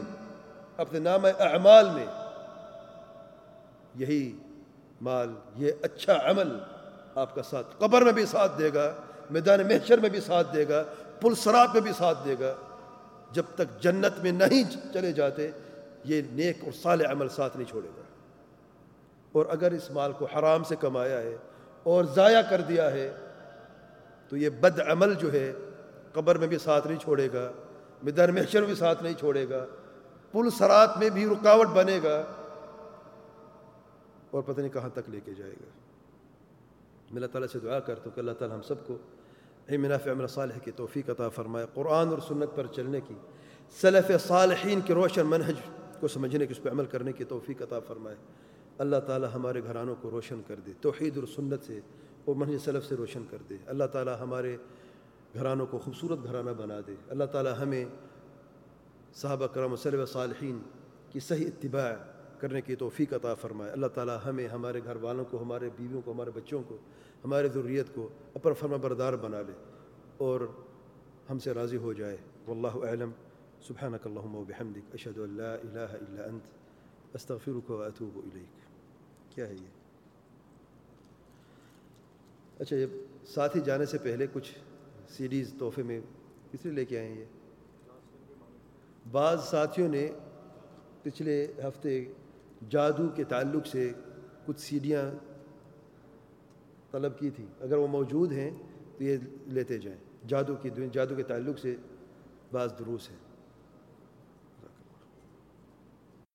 اپنے نام اعمال میں۔ یہی مال، یہ اچھا عمل آپ کا ساتھ قبر میں بھی ساتھ دے گا، میدان محشر میں بھی ساتھ دے گا پل سرات میں بھی ساتھ دے گا۔ جب تک جنت میں نہیں چلے جاتے، یہ نیک اور صالح عمل ساتھ نہیں چھوڑے گا۔ اور اگر اس مال کو حرام سے کمایا ہے اور ضائع کر دیا ہے، تو یہ بد عمل جو ہے، قبر میں بھی ساتھ نہیں چھوڑے گا میدان محشر میں بھی ساتھ نہیں چھوڑے گا پل سرات میں بھی رکاوٹ بنے گا۔ اور پتہ نہیں کہاں تک لے کے جائے گا۔ میں اللہ تعالیٰ سے دعا کرتا ہوں کہ اللہ تعالیٰ ہم سب کو منافع عمل صالح کی توفیق عطا فرمائے۔ قرآن اور سنت پر چلنے کی صلف صالحین کے روشن منہج کو سمجھنے کی، اس پہ عمل کرنے کی توفیق عطا فرمائے۔ اللہ تعالیٰ ہمارے گھرانوں کو روشن کر دے۔ توحید اور سنت سے، اور منہج صلف سے روشن کر دے۔ اللہ تعالیٰ ہمارے گھرانوں کو خوبصورت گھرانہ بنا دے۔ اللہ تعالیٰ ہمیں صحابہ کرم صلی صالحین کی صحیح اتباع کرنے کی توفیق عطا فرمائے۔ اللہ تعالیٰ ہمیں، ہمارے گھر والوں کو، ہمارے بیویوں کو، ہمارے بچوں کو ہمارے ذریت کو اپر فرما بردار بنا لے اور ہم سے راضی ہو جائے۔ واللہ اعلم۔ سبحانک اللہم و بحمدک۔ اشہد ان لا الہ الا انت۔ استغفرک و اتوب الیک۔ کیا ہے یہ؟ اچھا یہ ساتھ ہی جانے سے پہلے کچھ سیڈیز تحفے میں کس لیے لے کے آئے ہیں یہ؟ بعض ساتھیوں نے پچھلے ہفتے جادو کے تعلق سے کچھ سیڑھیاں طلب کی تھی۔ اگر وہ موجود ہیں تو یہ لیتے جائیں۔ جادو کی جادو کے تعلق سے بعض دروس ہیں۔